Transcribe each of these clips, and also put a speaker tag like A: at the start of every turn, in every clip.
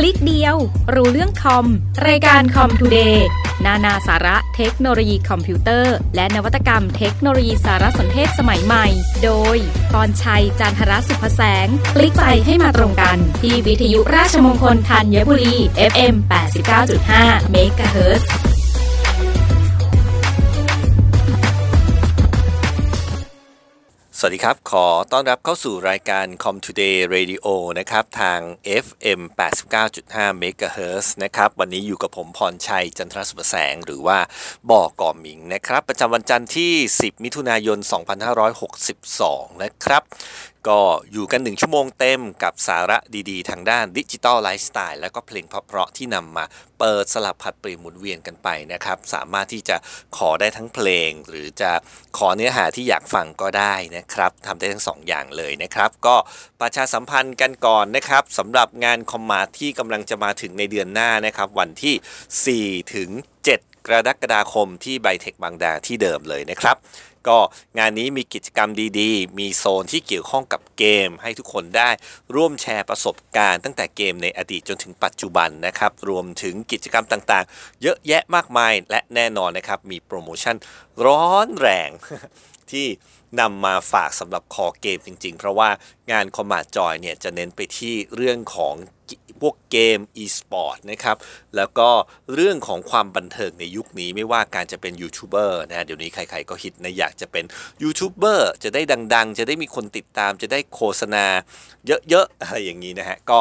A: คลิกเดียว รู้เรื่องคอม รายการคอมทูเดย์นานาสาระเทคโนโลยีคอมพิวเตอร์ และนวัตกรรมเทคโนโลยีสารสนเทศสมัยใหม่ โดยปอนชัยจันทรสุภแสง คลิกไปให้มาตรงกัน ที่วิทยุราชมงคลธัญบุรี FM 89.5 MHz
B: สวัสดีครับ ขอต้อนรับเข้าสู่รายการ Com Today Radio นะครับ ทาง FM 89.5 MHz นะครับ วันนี้อยู่กับผมพรชัยจันทรสุปแสง หรือว่าบอกก่อมิงนะครับ ประจำวันจันทร์ที่ 10 มิถุนายน 2562 นะครับ ก็อยู่กัน1ชั่วโมงเต็มกับสาระดีๆ ทางด้านดิจิตอลไลฟ์สไตล์แล้วก็เพลงเพราะๆที่นำมาเปิดสลับผัดเปลี่ยนหมุนเวียนกันไปนะครับ สามารถที่จะขอได้ทั้งเพลง หรือจะขอเนื้อหาที่อยากฟังก็ได้นะครับทำได้ทั้ง 2 อย่างเลยนะครับ ก็ประชาสัมพันธ์กันก่อนนะครับสำหรับงานคอมมาที่กำลังจะมาถึงในเดือนหน้านะครับวันที่ 4 ถึง 7 กรกฎาคมที่ไบเทคบางนาที่เดิมเลยนะครับ ก็งานนี้มีกิจกรรมดีๆ มีโซนที่เกี่ยวข้องกับเกม ให้ทุกคนได้ร่วมแชร์ประสบการณ์ตั้งแต่เกมในอดีตจนถึงปัจจุบันนะครับ รวมถึงกิจกรรมต่างๆ เยอะแยะมากมายและแน่นอนนะครับ มีโปรโมชั่นร้อนแรง ที่นำมาฝากสำหรับคอเกมจริง ๆ เพราะว่างาน Commart Joy เนี่ยจะเน้นไปที่เรื่องของพวกเกม e-sport นะครับ แล้วก็เรื่องของความบันเทิงในยุคนี้ไม่ว่าการจะเป็นยูทูบเบอร์นะเดี๋ยวนี้ใครๆก็ฮิตนะอยากจะเป็นยูทูบเบอร์จะได้ดัง ๆ จะได้มีคนติดตาม จะได้โฆษณาเยอะๆอะไรอย่างนี้นะฮะก็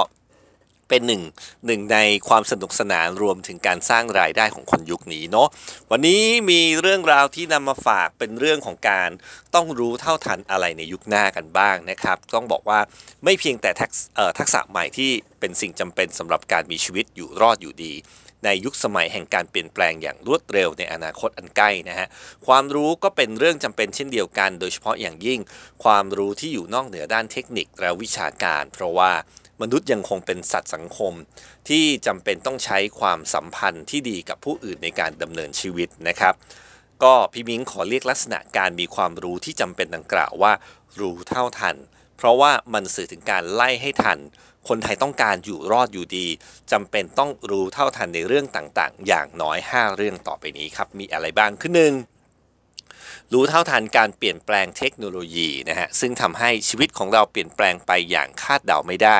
B: เป็นหนึ่งหนึ่งในความสนุกสนานรวมถึงการสร้างรายได้ของคนยุคนี้เนาะวันนี้มีเรื่องราวที่นำมาฝากเป็นเรื่องของการต้องรู้เท่าทันอะไรในยุคหน้ากันบ้างนะครับ ต้องบอกว่าไม่เพียงแต่ทักษทักษะใหม่ที่เป็นสิ่งจำเป็นสำหรับการมีชีวิตอยู่รอดอยู่ดี ในยุคสมัยแห่งการเปลี่ยนแปลงอย่างรวดเร็วในอนาคตอันใกล้นะฮะความรู้ก็เป็นเรื่องจำเป็นเช่นเดียวกัน โดยเฉพาะอย่างยิ่ง ความรู้ที่อยู่นอกเหนือด้านเทคนิคและวิชาการ เพราะว่า มนุษย์ยังคงเป็นสัตว์สังคม ที่จำเป็นต้องใช้ความสัมพันธ์ที่ดีกับผู้อื่นในการดำเนินชีวิตนะครับ ก็พี่มิ้งขอเรียกลักษณะการมีความรู้ที่จำเป็นดังกล่าวว่า รู้เท่าทัน เพราะว่ามันสื่อถึงการไล่ให้ทัน คนไทยต้องการอยู่รอดอยู่ดีจำเป็นต้องรู้เท่าทันในเรื่องต่างๆ อย่างน้อย 5 เรื่องต่อไปนี้ครับมีอะไรบ้างขึ้นหนึ่ง รู้เท่าทันการเปลี่ยนแปลงเทคโนโลยีนะฮะซึ่งทำให้ชีวิตของเราเปลี่ยนแปลงไปอย่างคาดเดาไม่ได้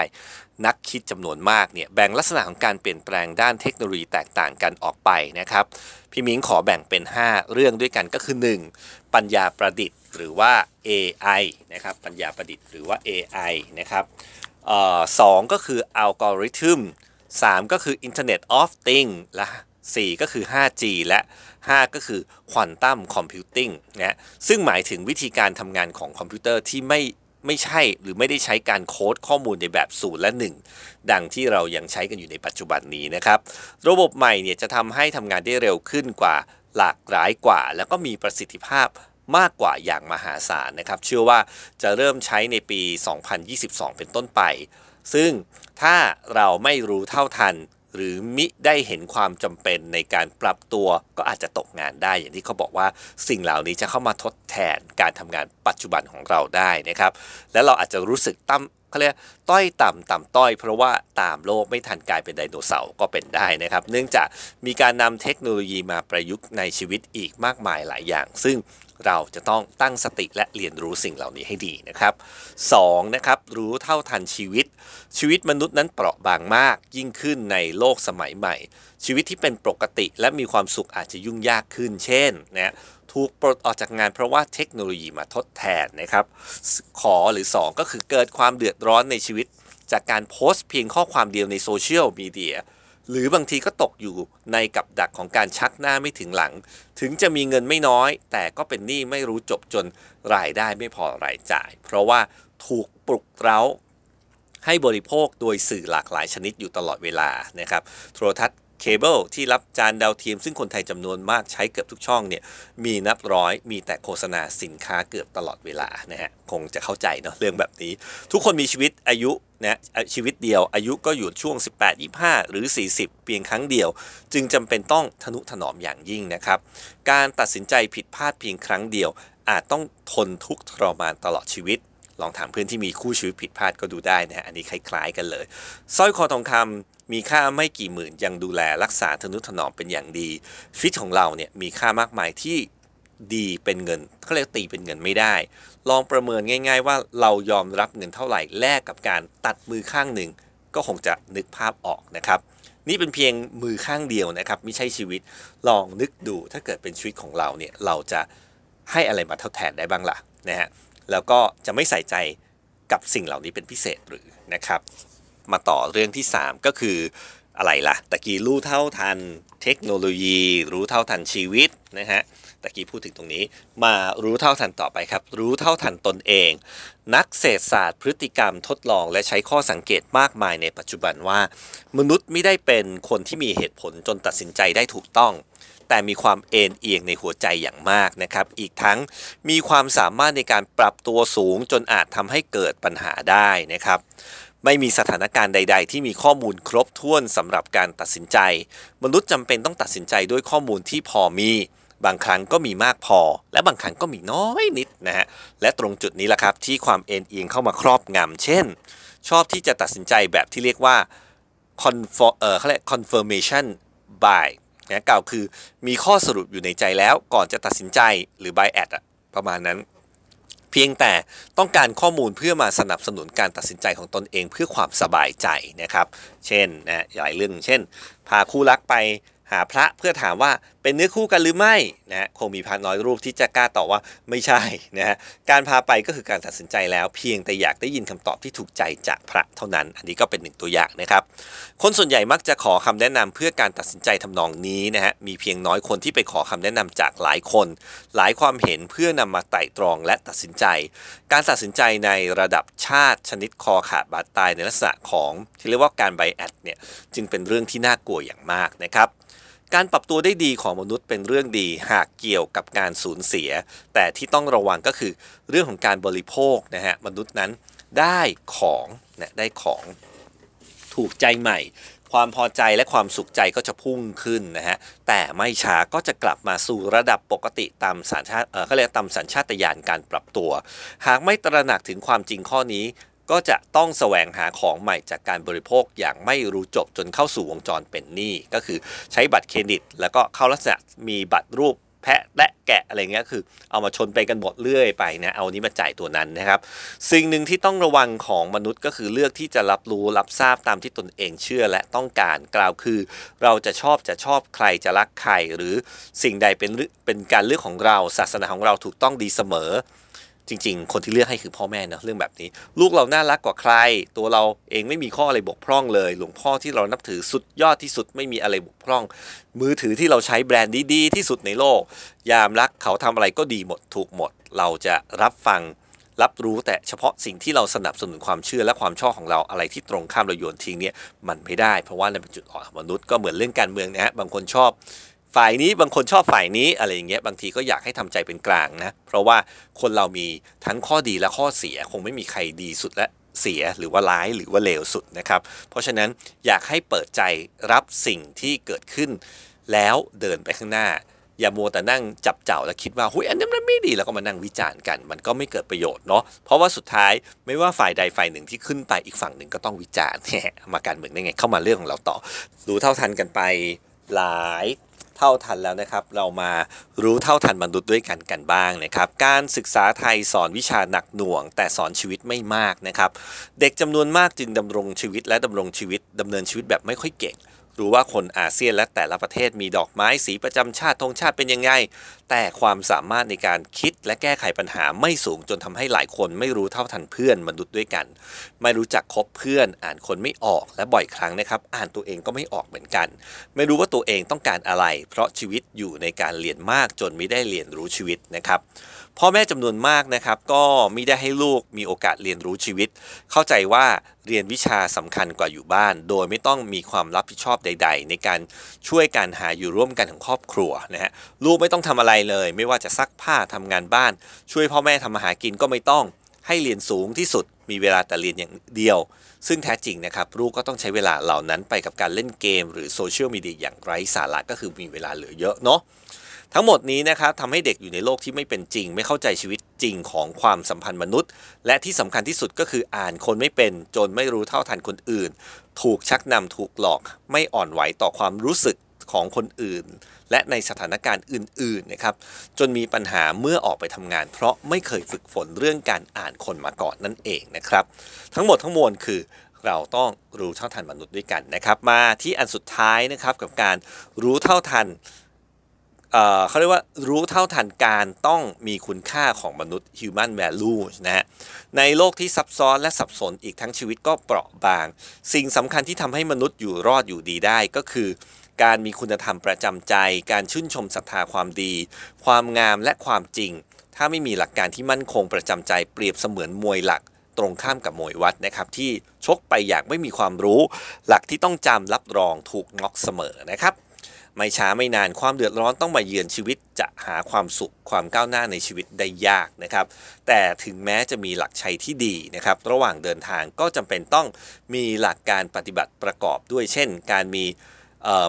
B: นักคิดจำนวนมากเนี่ยแบ่งลักษณะของการเปลี่ยนแปลงด้านเทคโนโลยีแตกต่างกันออกไปนะครับพี่มิ้งขอแบ่งเป็น 5 เรื่องด้วยกันก็คือ 1. ปัญญาประดิษฐ์หรือว่า AI นะครับปัญญาประดิษฐ์หรือว่า AI นะครับสองก็คืออัลกอริทึม3ก็คือ Internet of Things และ 4 ก็คือ 5G และ 5 ก็คือ quantum computing นะซึ่งหมายถึงวิธีการทำงานของคอมพิวเตอร์ที่ไม่ไม่ใช่หรือไม่ได้ใช้การโค้ดข้อมูลในแบบศูนย์และ 1 ดังที่เรายังใช้กันอยู่ในปัจจุบันนี้นะครับ ระบบใหม่เนี่ยจะทำให้ทำงานได้เร็วขึ้นกว่าหลากหลายกว่า แล้วก็มีประสิทธิภาพมากกว่าอย่างมหาศาลนะครับ เชื่อว่าจะเริ่มใช้ในปี 2022 เป็นต้นไป ซึ่งถ้าเราไม่รู้เท่าทัน หรือมิได้เห็นความจำเป็นในการปรับตัวก็อาจจะตกงานได้ อย่างที่เขาบอกว่าสิ่งเหล่านี้จะเข้ามาทดแทนการทำงานปัจจุบันของเราได้นะครับ และเราอาจจะรู้สึกตั้มเขาเรียกต้อยต่ำต่ำต้อย เพราะว่าตามโลกไม่ทันกลายเป็นไดโนเสาร์ก็เป็นได้นะครับ เนื่องจากมีการนำเทคโนโลยีมาประยุกต์ในชีวิตอีกมากมายหลายอย่าง ซึ่ง เราจะต้องตั้งสติและเรียนรู้สิ่งเหล่านี้ให้ดีนะครับ 2. นะครับรู้เท่าทันชีวิต ชีวิตมนุษย์นั้นเปราะบางมากยิ่งขึ้นในโลกสมัยใหม่ ชีวิตที่เป็นปกติและมีความสุขอาจจะยุ่งยากขึ้น เช่นนะถูกปลดออกจากงานเพราะว่าเทคโนโลยีมาทดแทนนะครับขอหรือ 2 ก็คือเกิดความเดือดร้อนในชีวิต จากการโพสต์เพียงข้อความเดียวในโซเชียลมีเดีย หรือบางทีก็ตกอยู่ในกับดักของการชักหน้าไม่ถึงหลัง ถึงจะมีเงินไม่น้อย แต่ก็เป็นหนี้ไม่รู้จบจนรายได้ไม่พอรายจ่าย เพราะว่าถูกปลุกเร้าให้บริโภคโดยสื่อหลากหลายชนิดอยู่ตลอดเวลานะครับ โทรทัศน์ เคเบิลที่รับจานดาวเทียมซึ่งคนไทยจำนวนมากใช้เกือบทุกช่องเนี่ยมีนับร้อยมีแต่โฆษณาสินค้าเกือบตลอดเวลานะฮะคงจะเข้าใจเนาะเรื่องแบบนี้ ทุกคนมีชีวิตอายุนะชีวิตเดียวอายุก็อยู่ช่วง 18 25 หรือ 40 เพียงครั้งเดียว จึงจำเป็นต้องทนุถนอมอย่างยิ่งนะครับ การตัดสินใจผิดพลาดเพียงครั้งเดียว อาจต้องทนทุกข์ทรมานตลอดชีวิตลองถามเพื่อนที่มีคู่ชีวิตผิดพลาดก็ดูได้นะอันนี้คล้ายๆกันเลย สร้อยคอทองคำ มีค่าไม่กี่หมื่นยังดูแลรักษาทนุถนอมเป็นอย่างดีชีวิตของเราเนี่ยมีค่ามากมายที่ดีเป็นเงินเขาเรียกตีเป็นเงินไม่ได้ ลองประเมินง่าย ๆ ว่าเรายอมรับเงินเท่าไหร่แลกกับการตัดมือข้างหนึ่ง ก็คงจะนึกภาพออกนะครับ นี่เป็นเพียงมือข้างเดียวนะครับ ไม่ใช่ชีวิตลองนึกดูถ้าเกิดเป็นชีวิตของเราเนี่ยเราจะให้อะไรมาทดแทนได้บ้างล่ะนะฮะแล้วก็จะไม่ใส่ใจกับสิ่งเหล่านี้เป็นพิเศษหรือนะครับ มาต่อเรื่องที่ 3 ก็คืออะไรล่ะตะกี้รู้เท่าทันเทคโนโลยี รู้เท่าทันชีวิตนะฮะตะกี้พูดถึงตรงนี้ มารู้เท่าทันต่อไปครับ รู้เท่าทันตนเอง นักเศรษฐศาสตร์พฤติกรรมทดลองและใช้ข้อสังเกตมากมายในปัจจุบันว่า มนุษย์ไม่ได้เป็นคนที่มีเหตุผลจนตัดสินใจได้ถูกต้อง แต่มีความเอ็นเอียงในหัวใจอย่างมากนะครับ อีกทั้งมีความสามารถในการปรับตัวสูงจนอาจทำให้เกิดปัญหาได้นะครับ ไม่มีสถานการณ์ใด ๆ ที่มีข้อมูลครบถ้วนสำหรับการตัดสินใจ มนุษย์จำเป็นต้องตัดสินใจด้วยข้อมูลที่พอมี บางครั้งก็มีมากพอ และบางครั้งก็มีน้อยนิดนะฮะและตรงจุดนี้แหละครับที่ความเอ็นเอียงเข้ามาครอบงำเช่น ชอบที่จะตัดสินใจแบบที่เรียกว่า confor เออเขาเรียก confirmation by นะกล่าวคือมีข้อสรุปอยู่ในใจแล้วก่อนจะตัดสินใจหรือ by at อะประมาณนั้น พียงแต่ต้องการข้อมูลเพื่อมาสนับสนุนการตัดสินใจของตนเองเพื่อความสบายใจนะครับ เช่นนะหลายเรื่อง เช่น พาคู่รักไปหาพระเพื่อถามว่า เป็นเนื้อคู่กันหรือไม่นะคงมีพระน้อยรูปที่จะกล้าตอบว่าไม่ใช่นะฮะการพาไปก็คือการตัดสินใจแล้วเพียงแต่อยากได้ยินคำตอบที่ถูกใจจากพระเท่านั้น อันนี้ก็เป็นหนึ่งตัวอย่างนะครับ คนส่วนใหญ่มักจะขอคำแนะนำเพื่อการตัดสินใจทำนองนี้นะฮะมีเพียงน้อยคนที่ไปขอคำแนะนำจากหลายคน หลายความเห็นเพื่อนำมาไต่ตรองและตัดสินใจ การตัดสินใจในระดับชาติชนิดคอขาดบาดตายในลักษณะของที่เรียกว่าการไบแอดเนี่ยจึงเป็นเรื่องที่น่ากลัวอย่างมากนะครับ การปรับตัวได้ดีของมนุษย์เป็นเรื่องดีหากเกี่ยวกับการสูญเสีย แต่ที่ต้องระวังก็คือเรื่องของการบริโภคนะฮะมนุษย์นั้นได้ของนะได้ของถูกใจใหม่ ความพอใจและความสุขใจก็จะพุ่งขึ้นนะฮะแต่ไม่ช้าก็จะกลับมาสู่ระดับปกติตามสัญชาติเออเขาเรียกตามสัญชาตญาณการปรับตัว หากไม่ตระหนักถึงความจริงข้อนี้ ก็จะต้องแสวงหาของใหม่จากการบริโภคอย่างไม่รู้จบจนเข้าสู่วงจรเป็นหนี้ก็คือใช้บัตรเครดิต แล้วก็เข้าลักษณะมีบัตรรูปแพะและแกะอะไรเงี้ยคือ เอามาชนไปกันหมดเรื่อยไปนะเอานี้มาจ่ายตัวนั้นนะครับ สิ่งหนึ่งที่ต้องระวังของมนุษย์ก็คือเลือกที่จะรับรู้รับทราบตามที่ตนเองเชื่อและต้องการกล่าวคือ เราจะชอบจะชอบใครจะรักใครหรือสิ่งใดเป็นเรื่องเป็นการเลือกของเราศาสนาของเราถูกต้องดีเสมอ จริง ๆ คนที่เลือกให้คือพ่อแม่นะเรื่องแบบนี้ ลูกเราน่ารักกว่าใคร ตัวเราเองไม่มีข้ออะไรบกพร่องเลย หลวงพ่อที่เรานับถือสุดยอดที่สุดไม่มีอะไรบกพร่อง มือถือที่เราใช้แบรนด์ดีๆที่สุดในโลก ยามรักเขาทำอะไรก็ดีหมดถูกหมด เราจะรับฟังรับรู้แต่เฉพาะสิ่งที่เราสนับสนุนความเชื่อและความชอบของเราอะไรที่ตรงข้ามเราโยนทิ้งเนี่ยมันไม่ได้ เพราะว่านั่นเป็นจุดอ่อนของมนุษย์ก็เหมือนเรื่องการเมืองนะฮะบางคนชอบ ฝ่ายนี้บางคนชอบฝ่ายนี้อะไรอย่างเงี้ยบางทีก็อยากให้ทำใจเป็นกลางนะ เพราะว่าคนเรามีทั้งข้อดีและข้อเสีย คงไม่มีใครดีสุดและเสียหรือว่าร้ายหรือว่าเลวสุดนะครับ เพราะฉะนั้นอยากให้เปิดใจรับสิ่งที่เกิดขึ้น แล้วเดินไปข้างหน้า อย่ามัวแต่นั่งจับเจ้าแล้วคิดว่าหุยอันนี้มันไม่ดีแล้วก็มานั่งวิจารณ์กัน มันก็ไม่เกิดประโยชน์เนาะเพราะว่าสุดท้ายไม่ว่าฝ่ายใดฝ่ายหนึ่งที่ขึ้นไปอีกฝั่งหนึ่งก็ต้องวิจารณ์มมาการเมืองได้ไงเข้ามาเรื่องของเราต่อรู้เท่าทันกันไปหลาย เท่าทันแล้วนะครับ เรามารู้เท่าทันมนุษย์ด้วยกันกันบ้างนะครับ การศึกษาไทยสอนวิชาหนักหน่วง แต่สอนชีวิตไม่มากนะครับ เด็กจำนวนมากจึงดำรงชีวิตและดำรงชีวิตดำเนินชีวิตแบบไม่ค่อยเก่ง รู้ว่าคนอาเซียนและแต่ละประเทศมีดอกไม้สีประจำชาติธงชาติเป็นยังไง แต่ความสามารถในการคิดและแก้ไขปัญหาไม่สูงจนทำให้หลายคนไม่รู้เท่าทันเพื่อนมนุษย์ด้วยกัน ไม่รู้จักคบเพื่อน อ่านคนไม่ออกและบ่อยครั้งนะครับ อ่านตัวเองก็ไม่ออกเหมือนกัน ไม่รู้ว่าตัวเองต้องการอะไร เพราะชีวิตอยู่ในการเรียนมากจนไม่ได้เรียนรู้ชีวิตนะครับ พ่อแม่จำนวนมากนะครับก็ไม่ได้ให้ลูกมีโอกาสเรียนรู้ชีวิต เข้าใจว่าเรียนวิชาสำคัญกว่าอยู่บ้าน โดยไม่ต้องมีความรับผิดชอบใด ๆ ในการช่วยการหาอยู่ร่วมกันของครอบครัวนะฮะลูกไม่ต้องทำอะไรเลย ไม่ว่าจะซักผ้าทำงานบ้าน ช่วยพ่อแม่ทำมาหากินก็ไม่ต้องให้เรียนสูงที่สุดมีเวลาแต่เรียนอย่างเดียว ซึ่งแท้จริงนะครับลูกก็ต้องใช้เวลาเหล่านั้นไปกับการเล่นเกม หรือโซเชียลมีเดียอย่างไร้สาระก็คือมีเวลาเหลือเยอะเนาะ ทั้งหมดนี้นะครับทำให้เด็กอยู่ในโลกที่ไม่เป็นจริง ไม่เข้าใจชีวิตจริงของความสัมพันธ์มนุษย์ และที่สำคัญที่สุดก็คืออ่านคนไม่เป็น จนไม่รู้เท่าทันคนอื่น ถูกชักนำถูกหลอก ไม่อ่อนไหวต่อความรู้สึกของคนอื่น และในสถานการณ์อื่นๆนะครับจนมีปัญหาเมื่อออกไปทำงาน เพราะไม่เคยฝึกฝนเรื่องการอ่านคนมาก่อนนั่นเองนะครับทั้งหมดทั้งมวลคือเราต้องรู้เท่าทันมนุษย์ด้วยกันนะครับ มาที่อันสุดท้ายนะครับกับการรู้เท่าทัน เขาเรียกว่ารู้เท่าทันการต้องมีคุณค่าของมนุษย์ human value นะฮะในโลกที่ซับซ้อนและสับสนอีกทั้งชีวิตก็เปราะบาง สิ่งสำคัญที่ทำให้มนุษย์อยู่รอดอยู่ดีได้ก็คือการมีคุณธรรมประจำใจ การชื่นชมศรัทธาความดี ความงามและความจริง ถ้าไม่มีหลักการที่มั่นคงประจำใจเปรียบเสมือนมวยหลักตรงข้ามกับมวยวัดนะครับที่ชกไปอย่างไม่มีความรู้ หลักที่ต้องจำรับรองถูกน็อกเสมอนะครับ ไม่ช้าไม่นานความเดือดร้อนต้องมาเยือนชีวิตจะหาความสุขความก้าวหน้าในชีวิตได้ยากนะครับ แต่ถึงแม้จะมีหลักชัยที่ดีนะครับ ระหว่างเดินทางก็จำเป็นต้องมีหลักการปฏิบัติประกอบด้วย เช่น การมี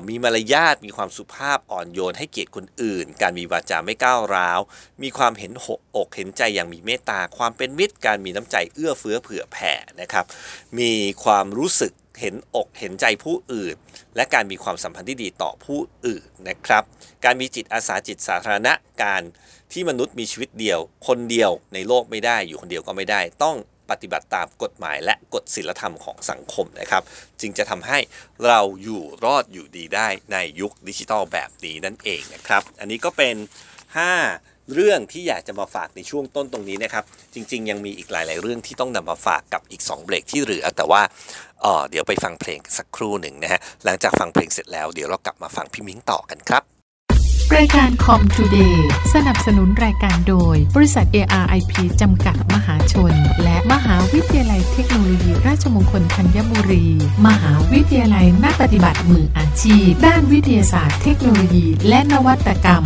B: มีมารยาทมีความสุภาพอ่อนโยนให้เกียรติคนอื่น การมีวาจาไม่ก้าวร้าว มีความเห็นหกอกเห็นใจอย่างมีเมตตา ความเป็นมิตร การมีน้ำใจเอื้อเฟื้อเผื่อแผ่นะครับ มีความรู้สึก เห็นอกเห็นใจผู้อื่น และการมีความสัมพันธ์ที่ดีต่อผู้อื่นนะครับ การมีจิตอาสาจิตสาธารณะการที่มนุษย์มีชีวิตเดียว คนเดียวในโลกไม่ได้อยู่คนเดียวก็ไม่ได้ ต้องปฏิบัติตามกฎหมายและกฎศีลธรรมของสังคมนะครับ จึงจะทำให้เราอยู่รอดอยู่ดีได้ในยุคดิจิทัลแบบนี้นั่นเองนะครับ อันนี้ก็เป็น 5 เรื่องที่อยากจะมาฝากในช่วงต้นตรงนี้นะครับ จริง ๆ ยังมีอีกหลาย ๆ เรื่องที่ต้องนำมาฝากกับอีก 2 เบรกที่เหลือ แต่ว่าเเดี๋ยวไปฟังเพลงสักครู่หนึ่งนะฮะหลังจากฟังเพลงเสร็จแล้วเดี๋ยวเรากลับมาฟังพี่มิ้งต่อกันครับ
C: รายการ Comtoday สนับสนุนรายการโดย บริษัท ARIP จำกัดมหาชน และมหาวิทยาลัยเทคโนโลยีราชมงคลธัญบุรี มหาวิทยาลัยนักปฏิบัติมืออาชีพ ด้านวิทยาศาสตร์เทคโนโลยี และนวัตกรรม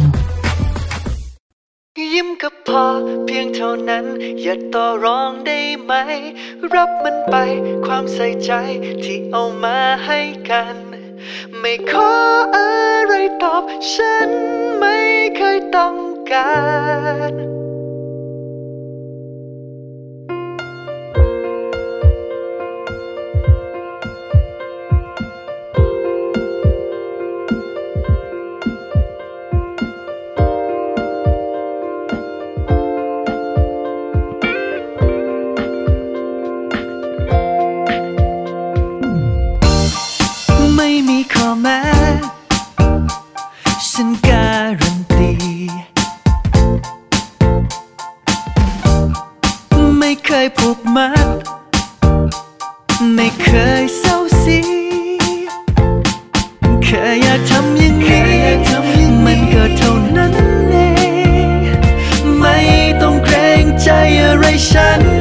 D: ยิ้มก็พอเพียงเท่านั้น อย่าต่อรองได้ไหม รับมันไปความใส่ใจที่เอามาให้กัน ไม่ขออะไรตอบฉันไม่เคยต้องการ
E: ใน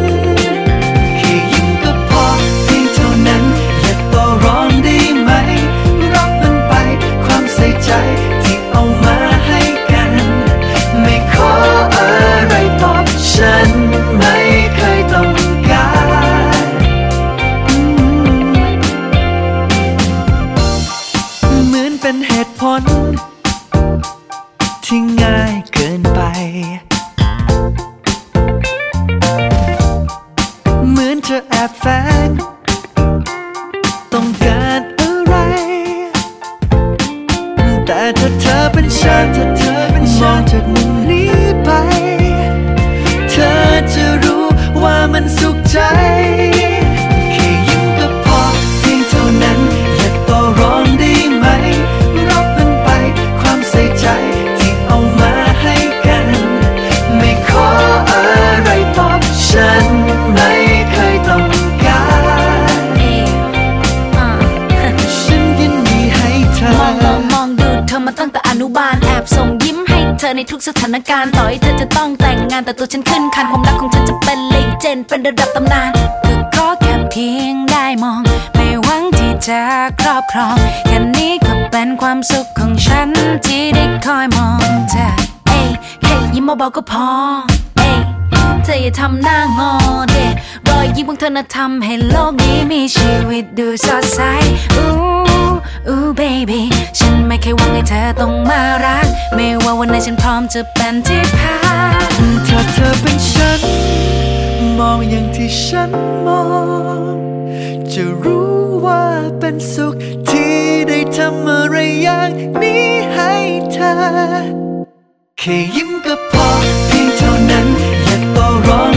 E: ดูสดใสอู้อู้เบบี้ฉันไม่เคยหวังให้เธอต้องมารัก ไม่ว่าวันไหนฉันพร้อมจะเป็นที่พัก
D: ถ้าเธอเป็นฉัน มองอย่างที่ฉันมอง จะรู้ว่าเป็นสุขที่ได้ทำอะไรอย่างนี้ให้เธอ แค่ยิ้มก็พอเพียงเท่านั้น อย่าต่อรอง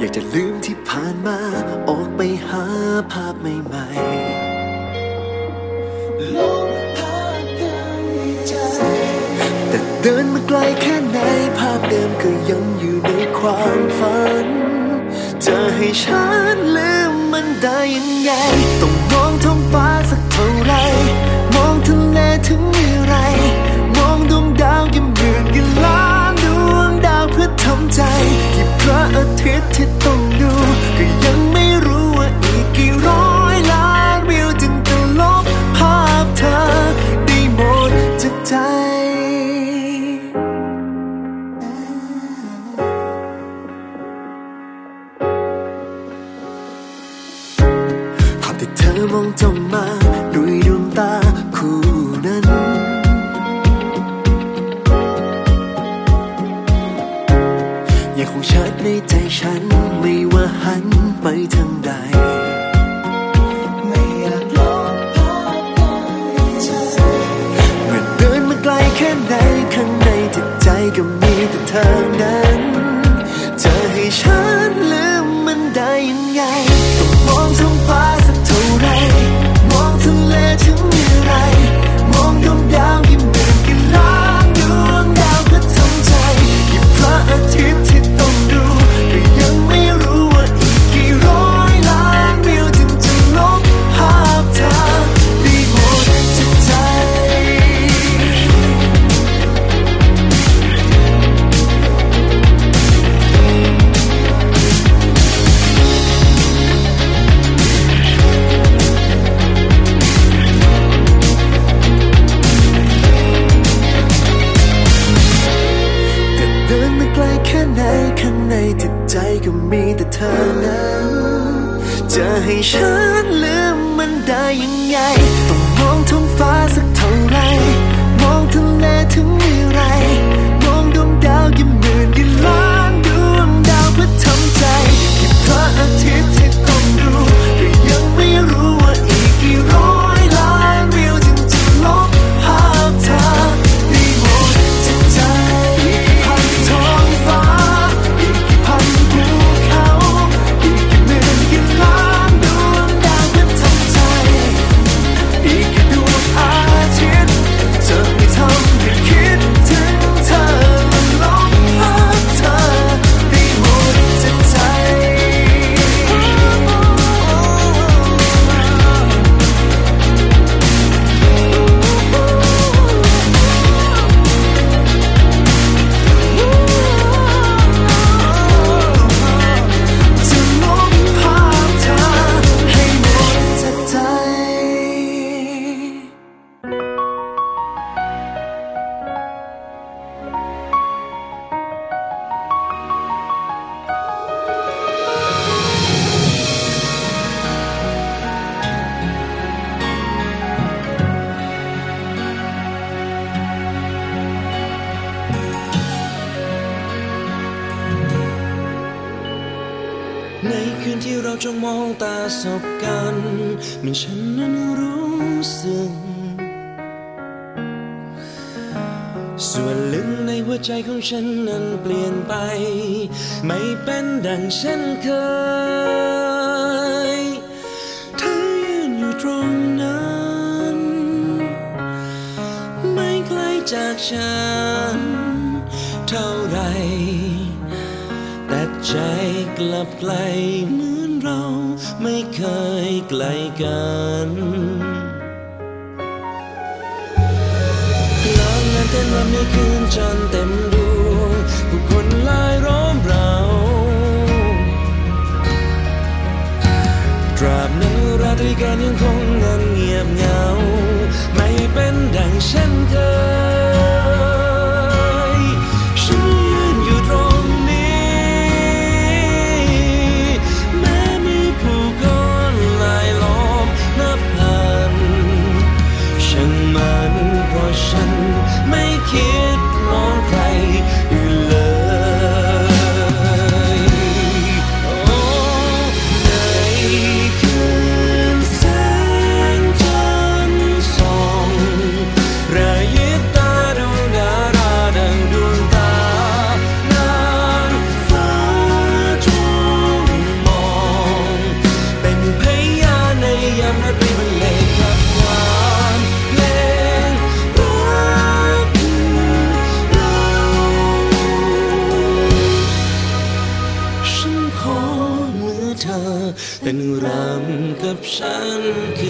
D: อยากจะ
F: ลืมที่ผ่านมา ออกไปหาภาพใหม่ๆลมพัดใจ แต่เดินมาไกลแค่ไหน ภาพเดิมก็ยังอยู่ในความฝัน จะให้ฉันลืมมันได้ยังไง ต้องมองท้องฟ้าสักเท่าไร มองทะเลถึงวิว ขอใจที่พระอาทิตย์ที่ต้องดูก็ยังไม่ ไปทางใดเมื่อเดินมาไกลแค่ไหนข้างในจิตใจก็มีแต่เธอนั้น เราจ้องมองตาสบกันมี
G: ฉันนั้นรู้สึก ส่วนลึกในหัวใจของฉันนั้นเปลี่ยนไป ไม่เป็นดังฉันเคยเธอยืนอยู่ตรงนั้น ไม่ไกลจากฉัน เท่าไรแต่ใจกลับไกลเมื่อ ไม่เคยไกลกันกลางงานเต้นรำในคืนจันเต็มำ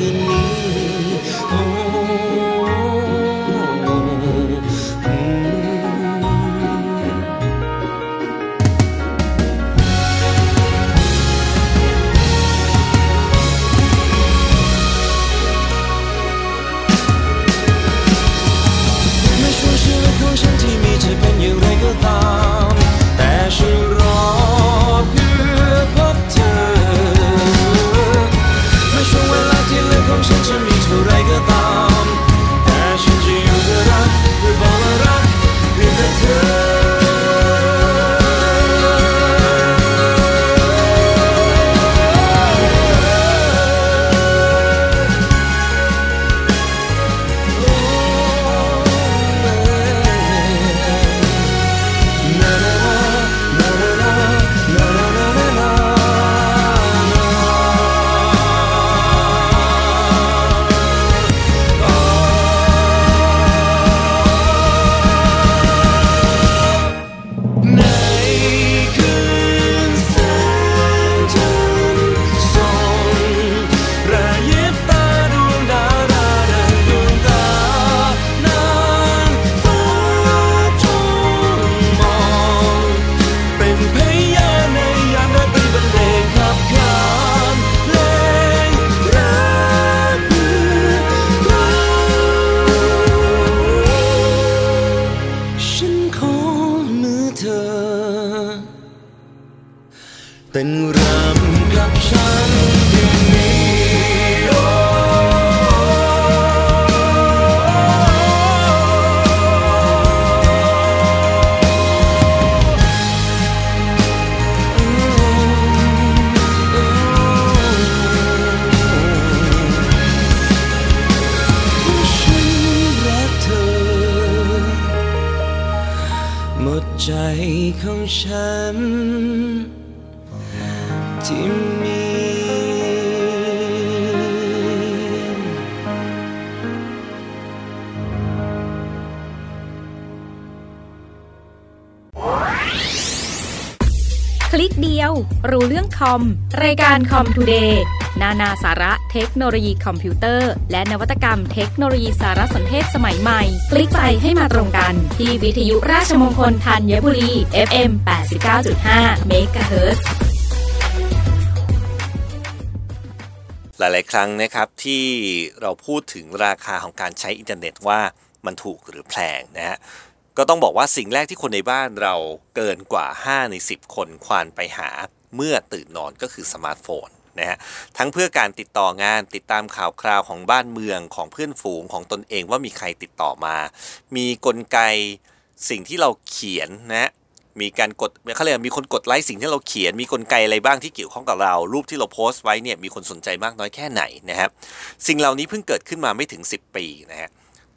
G: คอม
A: รายการ Comtoday นานาสาระเทคโนโลยีคอมพิวเตอร์ และนวัตกรรมเทคโนโลยีสารสนเทศสมัยใหม่ คลิกไปให้มาตรงกัน ที่วิทยุราชมงคลธัญบุรี FM 89.5เมกะเฮิรตซ์
B: หลาย ๆ ครั้งนะครับที่เราพูดถึงราคาของการใช้อินเทอร์เน็ตว่ามันถูกหรือแพงนะฮะก็ต้องบอกว่าสิ่งแรกที่คนในบ้านเราเกินกว่า 5 ใน 10 คนควานไปหา เมื่อตื่นนอนก็คือสมาร์ทโฟนนะฮะทั้งเพื่อการติดต่องานติดตามข่าวคราวของบ้านเมืองของเพื่อนฝูงของตนเองว่ามีใครติดต่อมา มีกลไกสิ่งที่เราเขียนนะฮะมีการกดเขาเรียกมีคนกดไลค์สิ่งที่เราเขียน มีกลไกอะไรบ้างที่เกี่ยวข้องกับเรา รูปที่เราโพสต์ไว้เนี่ยมีคนสนใจมากน้อยแค่ไหนนะครับสิ่งเหล่านี้เพิ่งเกิดขึ้นมาไม่ถึง 10 ปีนะฮะ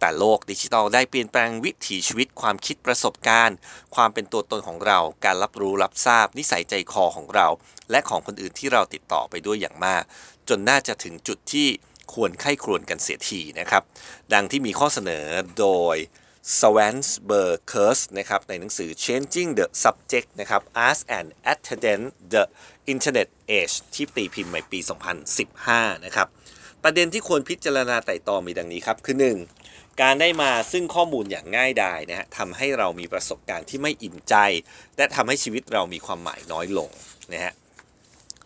B: แต่โลกดิจิทัลได้เปลี่ยนแปลงวิถีชีวิตความคิดประสบการณ์ ความเป็นตัวตนของเรา การรับรู้รับทราบ นิสัยใจคอของเรา และของคนอื่นที่เราติดต่อไปด้วยอย่างมาก จนน่าจะถึงจุดที่ควรไข้ครวญกันเสียทีนะครับ ดังที่มีข้อเสนอโดย s w a n s b e r k u r s นะครับในหนังสือ Changing the Subject นะครับ As an Attendant the Internet Age ที่ตีพิมพ์ในปี 2015 นะครับ ประเด็นที่ควรพิจารณาไต่ตองมีดังนี้ครับ คือ 1. การได้มาซึ่งข้อมูลอย่างง่ายดายนะฮะทำให้เรามีประสบการณ์ที่ไม่อิ่มใจ และทำให้ชีวิตเรามีความหมายน้อยลงนะฮะ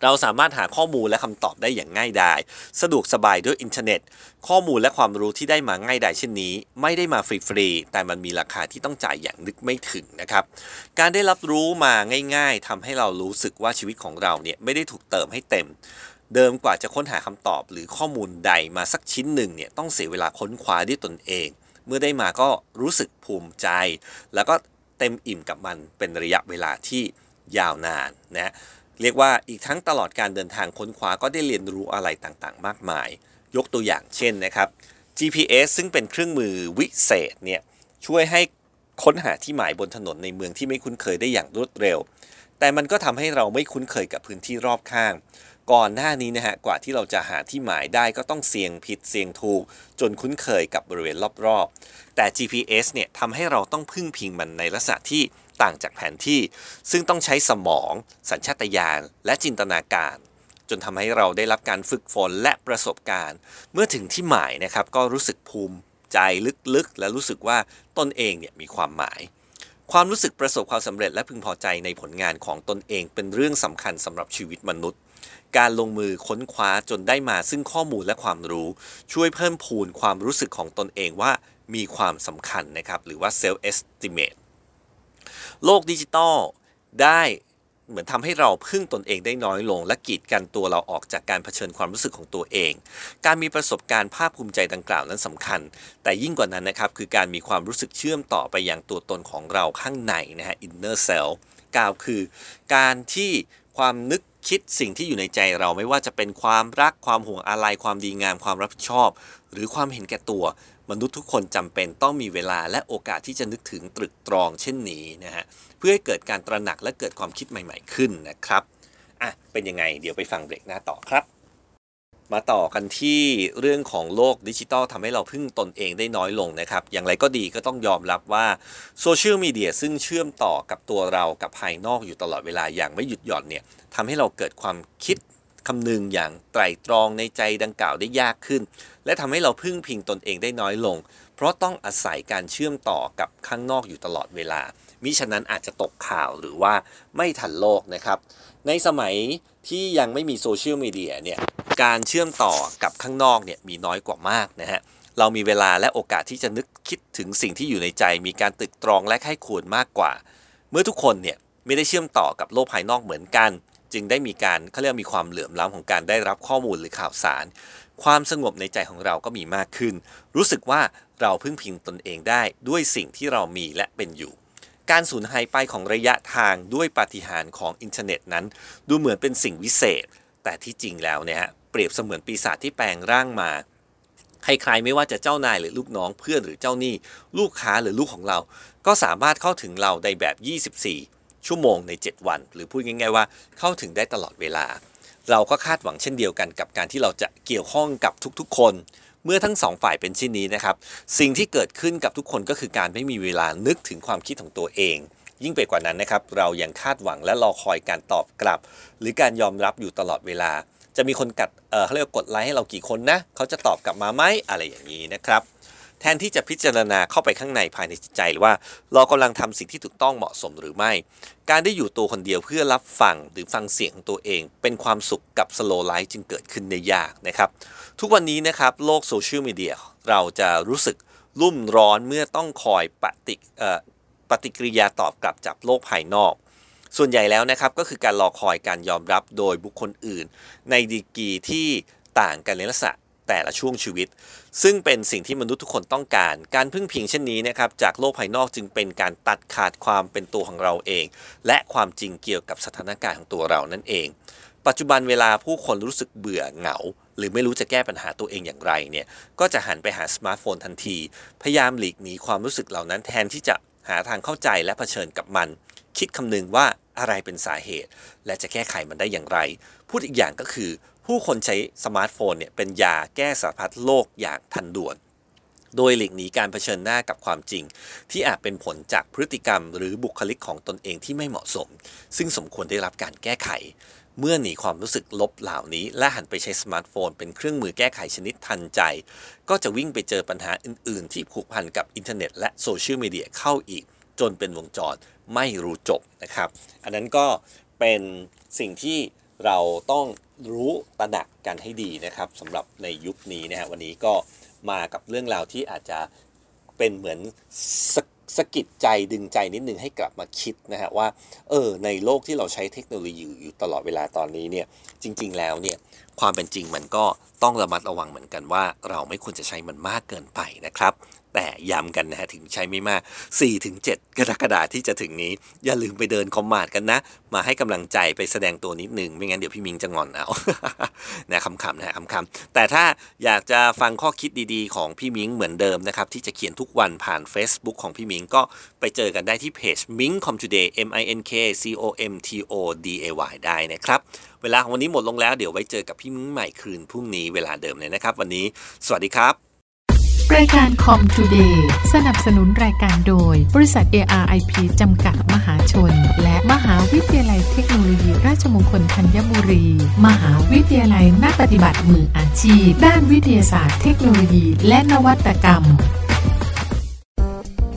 B: เราสามารถหาข้อมูลและคำตอบได้อย่างง่ายดาย สะดวกสบายด้วยอินเทอร์เน็ต ข้อมูลและความรู้ที่ได้มาง่ายดายเช่นนี้ ไม่ได้มาฟรีๆ แต่มันมีราคาที่ต้องจ่ายอย่างนึกไม่ถึงนะครับ การได้รับรู้มาง่าย ๆทำให้เรารู้สึกว่าชีวิตของเราเนี่ยไม่ได้ถูกเติมให้เต็ม เดิมกว่าจะค้นหาคำตอบหรือข้อมูลใดมาสักชิ้นหนึ่งเนี่ยต้องเสียเวลาค้นคว้าด้วยตนเอง เมื่อได้มาก็รู้สึกภูมิใจ แล้วก็เต็มอิ่มกับมันเป็นระยะเวลาที่ยาวนานนะเรียกว่าอีกทั้งตลอดการเดินทางค้นคว้าก็ได้เรียนรู้อะไรต่างๆ มากมาย ยกตัวอย่างเช่นนะครับ GPS ซึ่งเป็นเครื่องมือวิเศษเนี่ยช่วยให้ค้นหาที่หมายบนถนนในเมืองที่ไม่คุ้นเคยได้อย่างรวดเร็ว แต่มันก็ทำให้เราไม่คุ้นเคยกับพื้นที่รอบข้าง ก่อนหน้านี้นะฮะกว่าที่เราจะหาที่หมายได้ก็ต้องเสี่ยงผิดเสี่ยงถูก จนคุ้นเคยกับบริเวณรอบๆ แต่ GPS เนี่ยทำให้เราต้องพึ่งพิงมันในลักษณะที่ต่างจากแผนที่ ซึ่งต้องใช้สมอง สัญชาตญาณ และจินตนาการ จนทำให้เราได้รับการฝึกฝนและประสบการณ์ เมื่อถึงที่หมายนะครับก็รู้สึกภูมิใจลึกๆ และรู้สึกว่าตนเองเนี่ยมีความหมายความรู้สึกประสบความสำเร็จและพึงพอใจในผลงานของตนเองเป็นเรื่องสำคัญสำหรับชีวิตมนุษย์ การลงมือค้นคว้าจนได้มาซึ่งข้อมูลและความรู้ ช่วยเพิ่มพูนความรู้สึกของตนเองว่ามีความสำคัญนะครับ หรือว่า self estimate โลกดิจิตอลได้เหมือนทำให้เราพึ่งตนเองได้น้อยลง และกีดกันตัวเราออกจากการเผชิญความรู้สึกของตัวเอง การมีประสบการณ์ภาคภูมิใจดังกล่าวนั้นสำคัญ แต่ยิ่งกว่านั้นนะครับ คือการมีความรู้สึกเชื่อมต่อไปอยังตัวตนของเราข้างในนะฮะ inner self กล่าวคือ การที่ความนึก คิดสิ่งที่อยู่ในใจเราไม่ว่าจะเป็นความรักความห่วงอาลัยความดีงามความรับผิดชอบ หรือความเห็นแก่ตัว มนุษย์ทุกคนจำเป็นต้องมีเวลาและโอกาสที่จะนึกถึงตรึกตรองเช่นนี้นะฮะเพื่อให้เกิดการตระหนักและเกิดความคิดใหม่ ๆ ขึ้นนะครับอะเป็นยังไงเดี๋ยวไปฟังเบรกหน้าต่อครับมาต่อกันที่เรื่องของโลกดิจิตอลทำให้เราพึ่งตนเองได้น้อยลงนะครับ อย่างไรก็ดีก็ต้องยอมรับว่าโซเชียลมีเดียซึ่งเชื่อมต่อกับตัวเรากับภายนอกอยู่ตลอดเวลาอย่างไม่หยุดหย่อนเนี่ย ทำให้เราเกิดความคิดคำนึงอย่างไตรตรองในใจดังกล่าวได้ยากขึ้น และทำให้เราพึ่งพิงตนเองได้น้อยลง เพราะต้องอาศัยการเชื่อมต่อกับข้างนอกอยู่ตลอดเวลา มิฉะนั้นอาจจะตกข่าวหรือว่าไม่ทันโลกนะครับ ในสมัยที่ยังไม่มีโซเชียลมีเดียเนี่ยการเชื่อมต่อกับข้างนอกเนี่ยมีน้อยกว่ามากนะฮะเรามีเวลาและโอกาสที่จะนึกคิดถึงสิ่งที่อยู่ในใจ มีการตึกตรองและไข้ควรมากกว่า เมื่อทุกคนเนี่ยไม่ได้เชื่อมต่อกับโลกภายนอกเหมือนกัน จึงได้มีการเขาเรียกมีความเหลื่อมล้ำของการได้รับข้อมูลหรือข่าวสาร ความสงบในใจของเราก็มีมากขึ้น รู้สึกว่าเราพึ่งพิงตนเองได้ด้วยสิ่งที่เรามีและเป็นอยู่ การสูญหายไปของระยะทางด้วยปาฏิหาริย์ของอินเทอร์เน็ตนั้น ดูเหมือนเป็นสิ่งวิเศษ แต่ที่จริงแล้วเนี่ยฮะเปรียบเสมือนปีศาจที่แปลงร่างมาใครๆไม่ว่าจะเจ้านายหรือลูกน้องเพื่อนหรือเจ้าหนี้ ลูกค้าหรือลูกของเรา ก็สามารถเข้าถึงเราในแบบ 24 ชั่วโมงใน 7 วัน หรือพูดง่าย ๆ ว่าเข้าถึงได้ตลอดเวลา เราก็คาดหวังเช่นเดียวกันกับการที่เราจะเกี่ยวข้องกับทุกๆ คน เมื่อทั้งสองฝ่ายเป็นเช่นนี้นะครับ สิ่งที่เกิดขึ้นกับทุกคนก็คือการไม่มีเวลานึกถึงความคิดของตัวเอง ยิ่งไปกว่านั้นนะครับ เรายังคาดหวังและรอคอยการตอบกลับ หรือการยอมรับอยู่ตลอดเวลา จะมีคนกัดเออเขาเรียกกดไลค์ให้เรากี่คนนะเขาจะตอบกลับมาไหมอะไรอย่างนี้นะครับ แทนที่จะพิจารณาเข้าไปข้างในภายในจิตใจหรือว่า เรากำลังทำสิ่งที่ถูกต้องเหมาะสมหรือไม่ การได้อยู่ตัวคนเดียวเพื่อรับฟังหรือฟังเสียงของตัวเอง เป็นความสุขกับสโลไลฟ์จึงเกิดขึ้นได้ยากนะครับ ทุกวันนี้นะครับโลกโซเชียลมีเดียเราจะรู้สึกรุ่มร้อนเมื่อต้องคอยปฏิปฏิกิริยาตอบกลับจากโลกภายนอก ส่วนใหญ่แล้วนะครับก็คือการรอคอยการยอมรับโดยบุคคลอื่น ในดีกีที่ต่างกันในลักษณะ แต่ละช่วงชีวิต ซึ่งเป็นสิ่งที่มนุษย์ทุกคนต้องการ การพึ่งพิงเช่นนี้นะครับจากโลกภายนอกจึงเป็นการตัดขาดความเป็นตัวของเราเอง และความจริงเกี่ยวกับสถานการณ์ของตัวเรานั่นเอง ปัจจุบันเวลาผู้คนรู้สึกเบื่อเหงา หรือไม่รู้จะแก้ปัญหาตัวเองอย่างไรเนี่ยก็จะหันไปหาสมาร์ทโฟนทันที พยายามหลีกหนีความรู้สึกเหล่านั้นแทนที่จะหาทางเข้าใจและเผชิญกับมัน คิดคำนึงว่าอะไรเป็นสาเหตุ และจะแก้ไขมันได้อย่างไร พูดอีกอย่างก็คือ ผู้คนใช้สมาร์ทโฟนเนี่ยเป็นยาแก้สารพัดโรคอย่างทันด่วน โดยหลีกหนีการเผชิญหน้ากับความจริง ที่อาจเป็นผลจากพฤติกรรมหรือบุคลิกของตนเองที่ไม่เหมาะสม ซึ่งสมควรได้รับการแก้ไข เมื่อหนีความรู้สึกลบเหล่านี้ และหันไปใช้สมาร์ทโฟน เป็นเครื่องมือแก้ไขชนิดทันใจ ก็จะวิ่งไปเจอปัญหาอื่น ๆ ที่ผูกพันกับอินเทอร์เน็ตและโซเชียลมีเดียเข้าอีก จนเป็นวงจรไม่รู้จบนะครับ อันนั้นก็เป็นสิ่งที่เราต้อง รู้ตระหนักกันให้ดีนะครับสำหรับในยุคนี้นะฮะวันนี้ก็มากับเรื่องราวที่อาจจะเป็นเหมือนสะสกิดใจดึงใจนิดนึงให้กลับมาคิดนะฮะว่าเออในโลกที่เราใช้เทคโนโลยีอยู่ตลอดเวลาตอนนี้เนี่ยจริง ๆ แล้วเนี่ย ความเป็นจริงมันก็ต้องระมัดระวังเหมือนกันว่า เราไม่ควรจะใช้มันมากเกินไปนะครับ แต่ย้ำกันนะฮะถึงใช้ไม่มาก 4-7 กรกฎาคมที่จะถึงนี้ อย่าลืมไปเดินคอมมาดกันนะ มาให้กำลังใจไปแสดงตัวนิดนึง ไม่งั้นเดี๋ยวพี่มิงจะงอนเอานะคำๆนะฮะคำๆแต่ถ้าอยากจะฟังข้อคิดดีๆ ของพี่มิงเหมือนเดิมนะครับที่จะเขียนทุกวันผ่าน Facebook ของพี่มิงก็ไปเจอกันได้ที่เพจ Ming Com Today M I N K C O M T O D A Y ได้นะครับ วลาของวันนี้หมดลงแล้วเดี๋ยวไว้เจอกับพี่มิงใหม่คืนพรุ่งนี้เวลาเดิมเลยนะครับ วันนี้ สวัสดีครับ
C: รายการคอมทูเดย์สนับสนุนรายการโดย บริษัท ARIP จำกัดมหาชน และมหาวิทยาลัยเทคโนโลยี ราชมงคลธัญบุรี มหาวิทยาลัยนักปฏิบัติมืออาชีพ ด้านวิทยาศาสตร์เทคโนโลยี และนวัตกรรม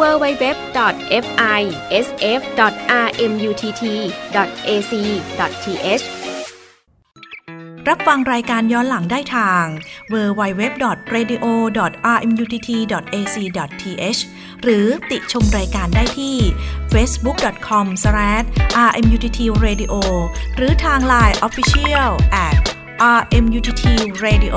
A: www.fisf.rmutt.ac.th
H: รับฟังรายการย้อนหลังได้ทาง www.radio.rmutt.ac.th หรือติชมรายการได้ที่ facebook.com/rmuttradio หรือทาง Line Official at rmuttradio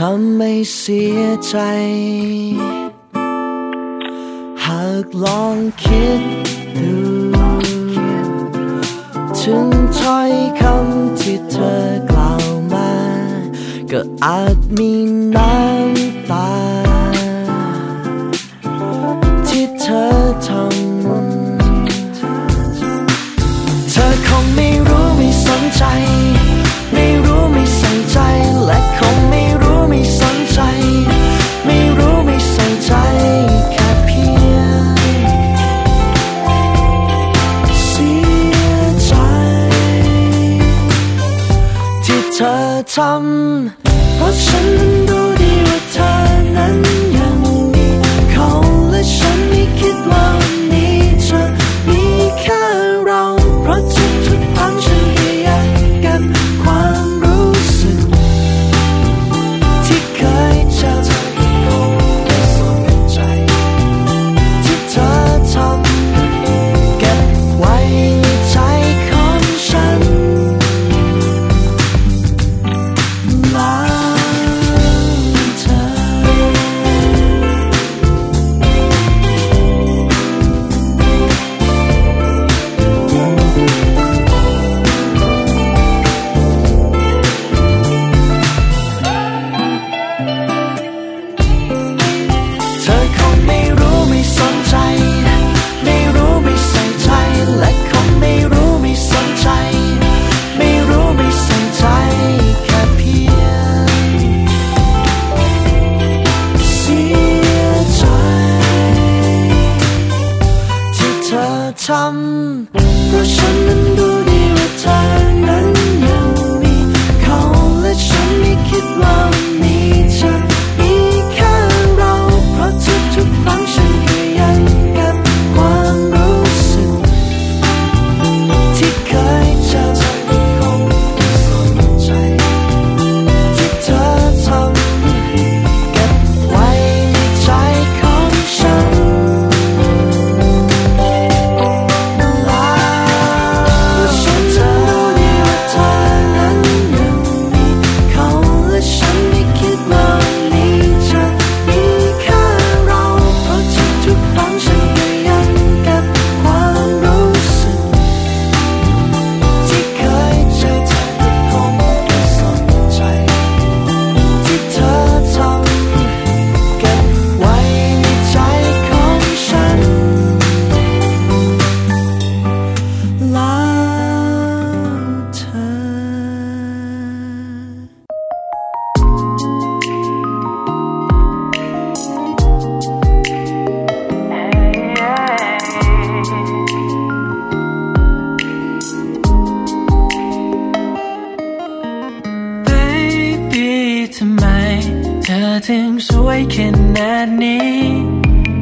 F: ทำให้เสียใจ หา
D: กลองคิดดู ถึงถ้อยคำที่เธอกล่าวมา ก็อาจมีน้ำ some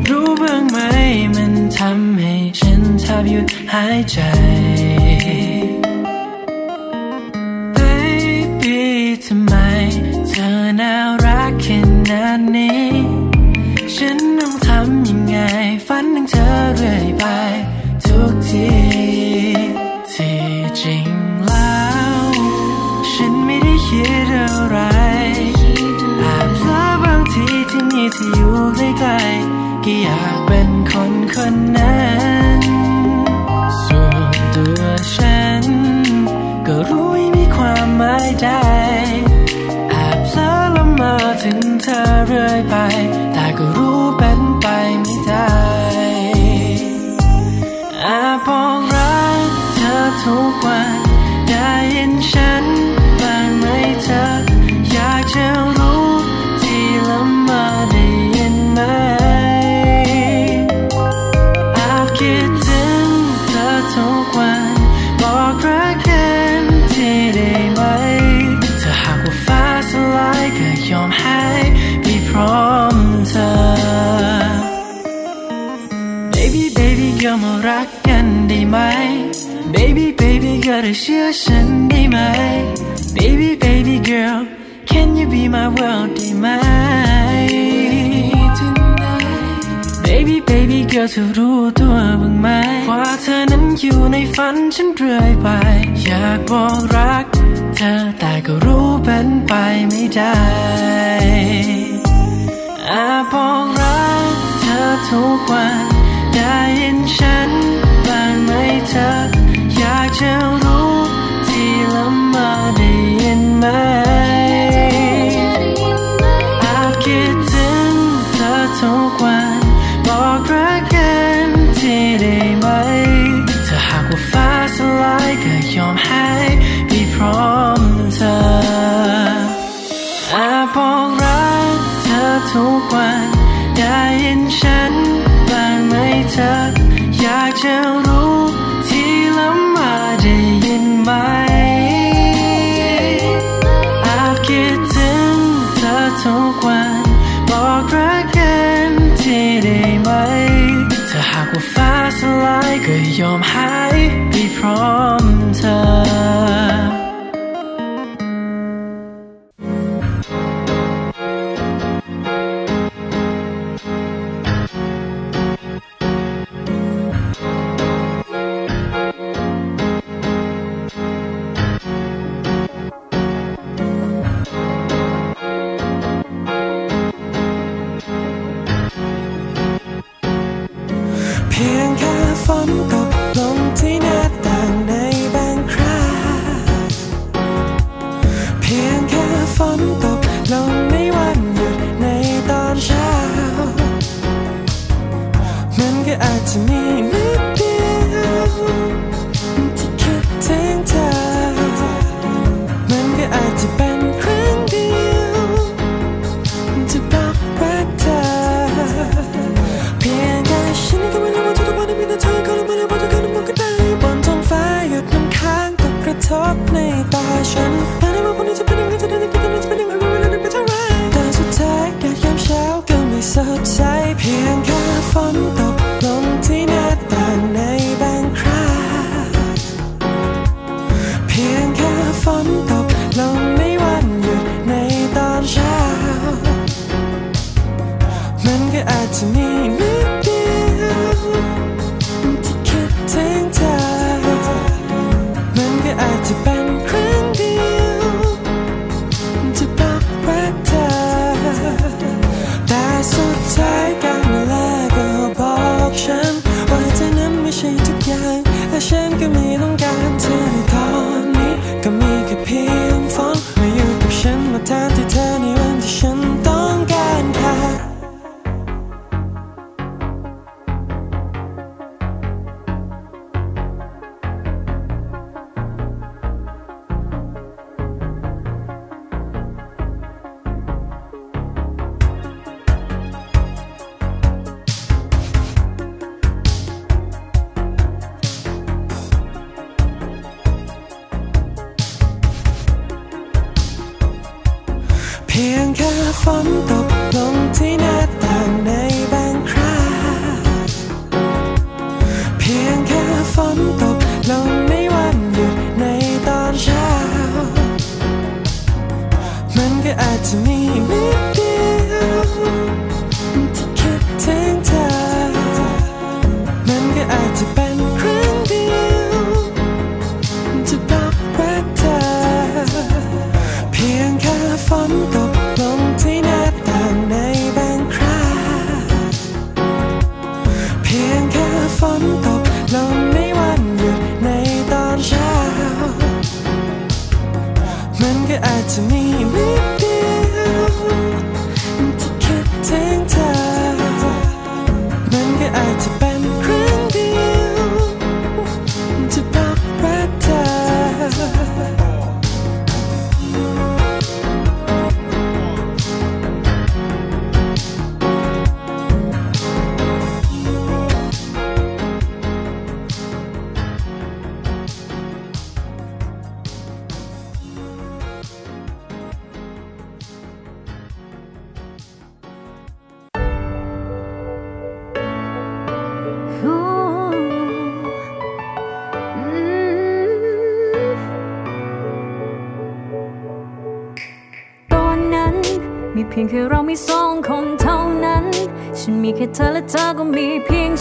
D: รู้บ้างไห
I: มมันทำให้ฉันทับหยุดหายใจ Baby ทำไมเธอน่ารักแค่นั้นนี้ฉัน อจะรู้ตัวบ้างไหมว่าเธอนั้น
J: อยู่ในฝันฉันเรื่อยไป อยากบอกรัก เธอแต่ก็รู้เป็นไปไม่ได้อาบอกรักเธอทุกวัน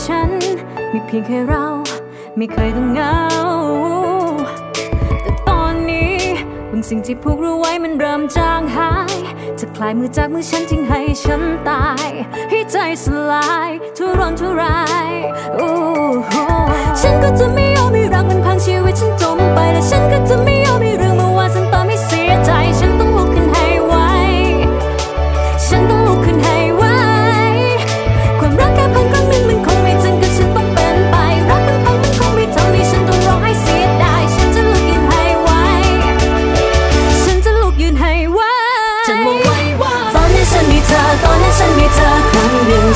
J: ฉัน มีเพียง
K: แค่เรา ไม่เคยต้องเหงา แต่ตอนนี้บาง
L: สิ่งที่
E: ผูกเราไว้มันเริ่มจางหาย จะคลายมือจากมือฉันจึงให้ฉันตาย ให้ใจสลายทุรนทุรายโอ้โหฉันก็จะไม่ยอมให้รักมันพังชีวิตฉันจมไปและฉันก็จะไม่ยอมให้เรื่อง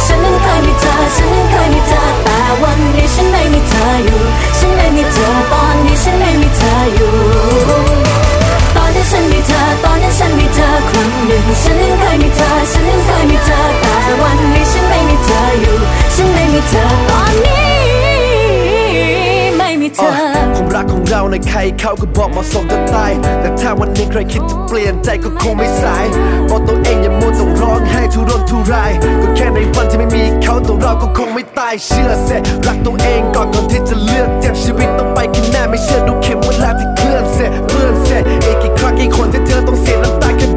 E: ฉันนั้นเคยมีเธอ ฉันนั้นเคยมีเธอ แต่วันนี้ฉันไม่มีเธออยู่ ฉันไม่มีเธอ ตอนนี้ฉันไม่มีเธออยู่ ตอนที่ฉันมีเธอ ตอนที่ฉันมีเธอครั้งหนึ่ง ฉันนั้นเคยมีเธอ ฉันนั้นเคยมีเธอ แต่วันนี้ฉันไม่มีเธออยู่ ฉันไม่มีเธอ เธอ
F: ความรักของเราในใครเขาก็บอกเหมาะสมจะตายแต่ถ้าวันนี้ใครคิดจะเปลี่ยนใจก็คงไม่สาย บอกตัวเองอย่ามัวต้องร้องไห้ทุรนทุราย ก็แค่ในวันที่ไม่มีเขาตัวเราก็คงไม่ตายเชื่อเสร็จรักตัวเองก่อนก่อนที่จะเลือกเจ็บชีวิตต้องไปข้างหน้าไม่เชื่อดูเข็มเวลาที่เคลื่อนเสร็จเปื้อนเสร็จอีกกี่ครั้งกี่คนที่เธอต้องเสียน้ำตาแค่